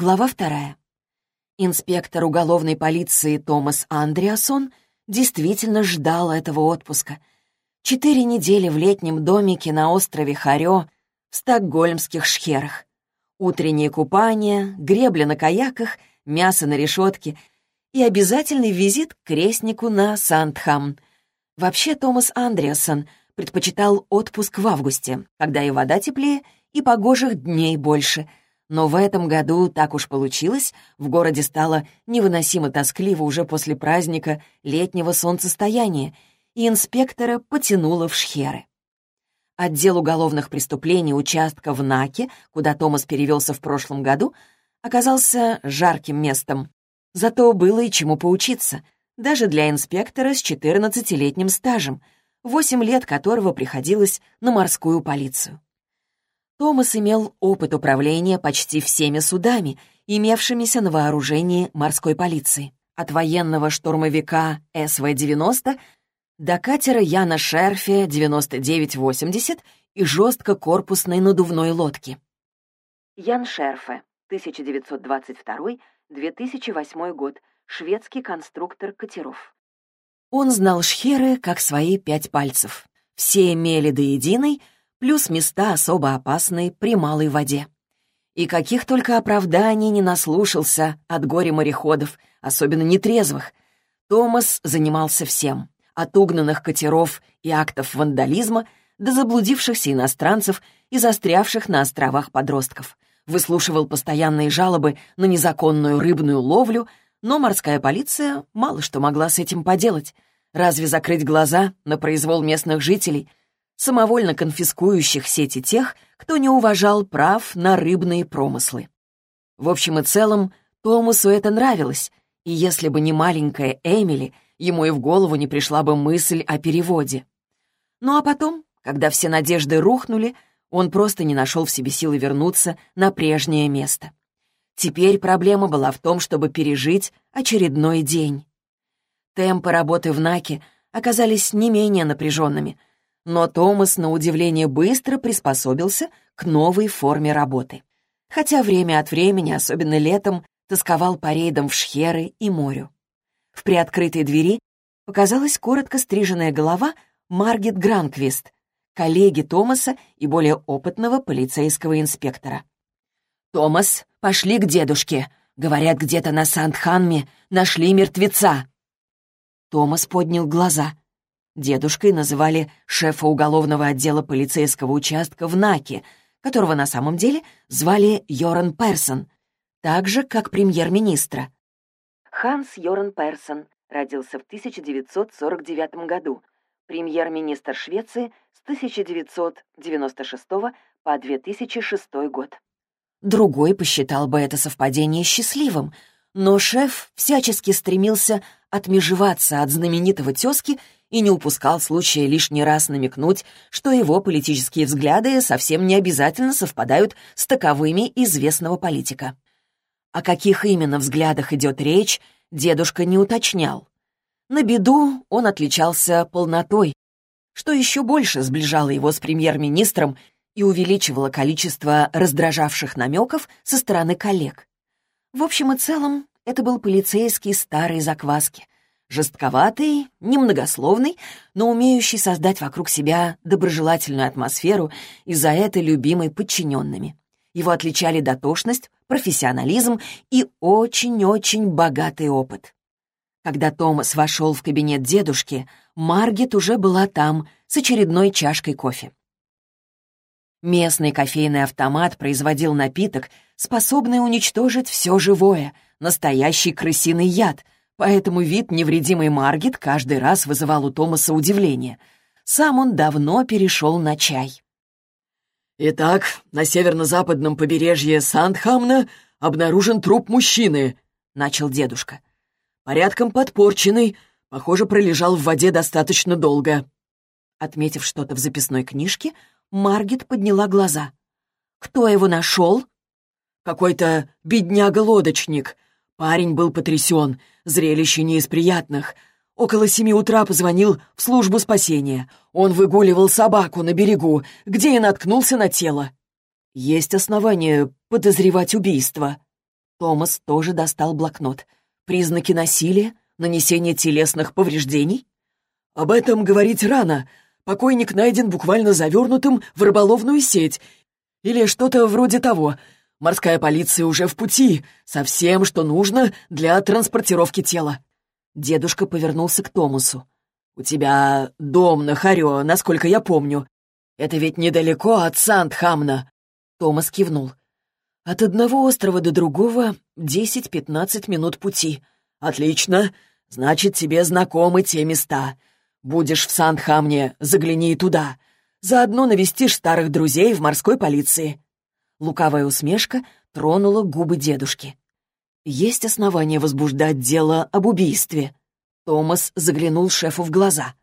Глава вторая. Инспектор уголовной полиции Томас Андреасон действительно ждал этого отпуска. Четыре недели в летнем домике на острове Харё в стокгольмских шхерах. Утреннее купание, гребля на каяках, мясо на решетке и обязательный визит к крестнику на Сандхам. Вообще Томас Андреасон предпочитал отпуск в августе, когда и вода теплее, и погожих дней больше — но в этом году, так уж получилось, в городе стало невыносимо тоскливо уже после праздника летнего солнцестояния, и инспектора потянуло в шхеры. Отдел уголовных преступлений участка в Наке, куда Томас перевелся в прошлом году, оказался жарким местом. Зато было и чему поучиться, даже для инспектора с 14-летним стажем, 8 лет которого приходилось на морскую полицию. Томас имел опыт управления почти всеми судами, имевшимися на вооружении морской полиции. От военного штурмовика СВ-90 до катера Яна Шерфе 9980 и жесткокорпусной надувной лодки. Ян Шерфе, 1922-2008 год, шведский конструктор катеров. Он знал шхеры как свои пять пальцев. Все имели до единой — плюс места особо опасные при малой воде. И каких только оправданий не наслушался от горя мореходов, особенно нетрезвых. Томас занимался всем, от угнанных катеров и актов вандализма до заблудившихся иностранцев и застрявших на островах подростков. Выслушивал постоянные жалобы на незаконную рыбную ловлю, но морская полиция мало что могла с этим поделать. Разве закрыть глаза на произвол местных жителей — самовольно конфискующих сети тех, кто не уважал прав на рыбные промыслы. В общем и целом, Томасу это нравилось, и если бы не маленькая Эмили, ему и в голову не пришла бы мысль о переводе. Ну а потом, когда все надежды рухнули, он просто не нашел в себе силы вернуться на прежнее место. Теперь проблема была в том, чтобы пережить очередной день. Темпы работы в Наке оказались не менее напряженными — но Томас, на удивление, быстро приспособился к новой форме работы. Хотя время от времени, особенно летом, тосковал по рейдам в Шхеры и морю. В приоткрытой двери показалась коротко стриженная голова Маргет Гранквист, коллеги Томаса и более опытного полицейского инспектора. «Томас, пошли к дедушке. Говорят, где-то на Сандханме нашли мертвеца». Томас поднял глаза. Дедушкой называли шефа уголовного отдела полицейского участка в Наке, которого на самом деле звали Йоран Персон, так же, как премьер-министра. Ханс Йоран Персон родился в 1949 году, премьер-министр Швеции с 1996 по 2006 год. Другой посчитал бы это совпадение счастливым, но шеф всячески стремился отмежеваться от знаменитого тезки и не упускал случая лишний раз намекнуть, что его политические взгляды совсем не обязательно совпадают с таковыми известного политика. О каких именно взглядах идет речь, дедушка не уточнял. На беду он отличался полнотой, что еще больше сближало его с премьер-министром и увеличивало количество раздражавших намеков со стороны коллег. В общем и целом, это был полицейский старой закваски, Жестковатый, немногословный, но умеющий создать вокруг себя доброжелательную атмосферу и за это любимый подчиненными. Его отличали дотошность, профессионализм и очень-очень богатый опыт. Когда Томас вошел в кабинет дедушки, Маргет уже была там с очередной чашкой кофе. Местный кофейный автомат производил напиток, способный уничтожить все живое, настоящий крысиный яд — поэтому вид невредимой Маргет каждый раз вызывал у Томаса удивление. Сам он давно перешел на чай. «Итак, на северо-западном побережье Сандхамна обнаружен труп мужчины», — начал дедушка. «Порядком подпорченный, похоже, пролежал в воде достаточно долго». Отметив что-то в записной книжке, Маргет подняла глаза. «Кто его нашел?» «Какой-то бедняга-лодочник. Парень был потрясен, Зрелище не из приятных. Около семи утра позвонил в службу спасения. Он выгуливал собаку на берегу, где и наткнулся на тело. Есть основания подозревать убийство. Томас тоже достал блокнот. «Признаки насилия? Нанесение телесных повреждений?» «Об этом говорить рано. Покойник найден буквально завернутым в рыболовную сеть. Или что-то вроде того. Морская полиция уже в пути, со всем, что нужно для транспортировки тела». Дедушка повернулся к Томасу. «У тебя дом на Харё, насколько я помню. Это ведь недалеко от Сандхамна». Томас кивнул. «От одного острова до другого десять-пятнадцать минут пути». «Отлично. Значит, тебе знакомы те места. Будешь в Сандхамне, загляни туда. Заодно навестишь старых друзей в морской полиции». Лукавая усмешка тронула губы дедушки. «Есть основания возбуждать дело об убийстве?» Томас заглянул шефу в глаза.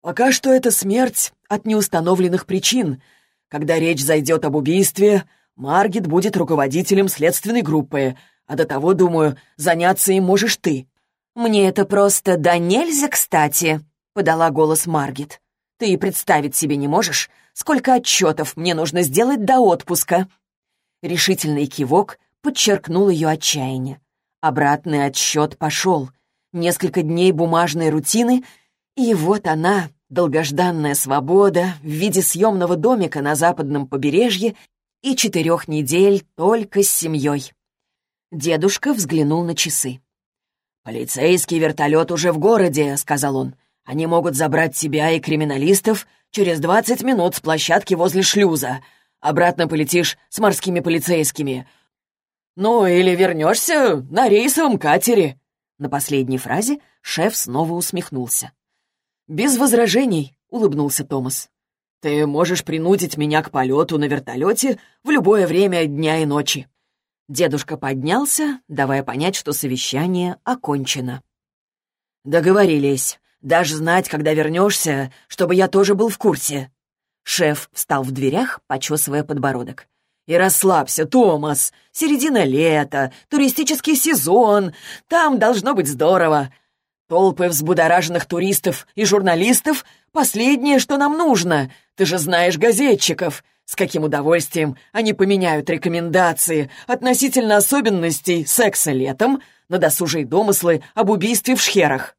«Пока что это смерть от неустановленных причин. Когда речь зайдет об убийстве, Маргит будет руководителем следственной группы, а до того, думаю, заняться им можешь ты». «Мне это просто да нельзя кстати», — подала голос Маргит. «Ты и представить себе не можешь, сколько отчетов мне нужно сделать до отпуска». Решительный кивок подчеркнул ее отчаяние. Обратный отсчет пошел. Несколько дней бумажной рутины, и вот она, долгожданная свобода в виде съемного домика на западном побережье и четырех недель только с семьей. Дедушка взглянул на часы. «Полицейский вертолет уже в городе», — сказал он. «Они могут забрать тебя и криминалистов через двадцать минут с площадки возле шлюза. Обратно полетишь с морскими полицейскими. Ну, или вернешься на рейсовом катере». На последней фразе шеф снова усмехнулся. «Без возражений», — улыбнулся Томас. «Ты можешь принудить меня к полету на вертолете в любое время дня и ночи». Дедушка поднялся, давая понять, что совещание окончено. «Договорились. Даже знать, когда вернешься, чтобы я тоже был в курсе». Шеф встал в дверях, почесывая подбородок. И расслабься, Томас. Середина лета, туристический сезон. Там должно быть здорово. Толпы взбудораженных туристов и журналистов — последнее, что нам нужно. Ты же знаешь газетчиков. С каким удовольствием они поменяют рекомендации относительно особенностей секса летом на досужие домыслы об убийстве в шхерах.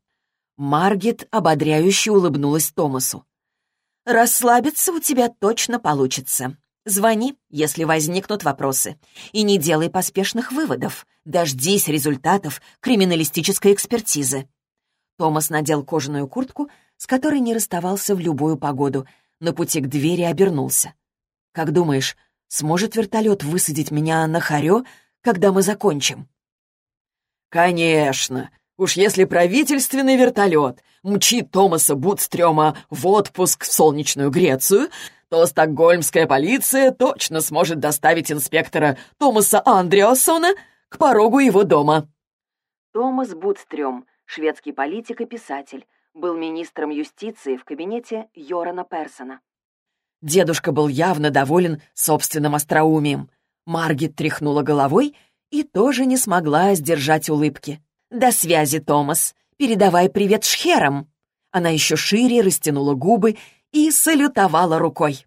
Маргет ободряюще улыбнулась Томасу. «Расслабиться у тебя точно получится. Звони, если возникнут вопросы. И не делай поспешных выводов. Дождись результатов криминалистической экспертизы. Томас надел кожаную куртку, с которой не расставался в любую погоду. На пути к двери обернулся. «Как думаешь, сможет вертолет высадить меня на Харё, когда мы закончим?» «Конечно! Уж если правительственный вертолет мчит Томаса Бутстрёма в отпуск в солнечную Грецию, то стокгольмская полиция точно сможет доставить инспектора Томаса Андреасона к порогу его дома. Томас Бутстрём, шведский политик и писатель, был министром юстиции в кабинете Йорана Персона. Дедушка был явно доволен собственным остроумием. Маргит тряхнула головой и тоже не смогла сдержать улыбки. «До связи, Томас. Передавай привет шхерам». Она еще шире растянула губы и салютовала рукой.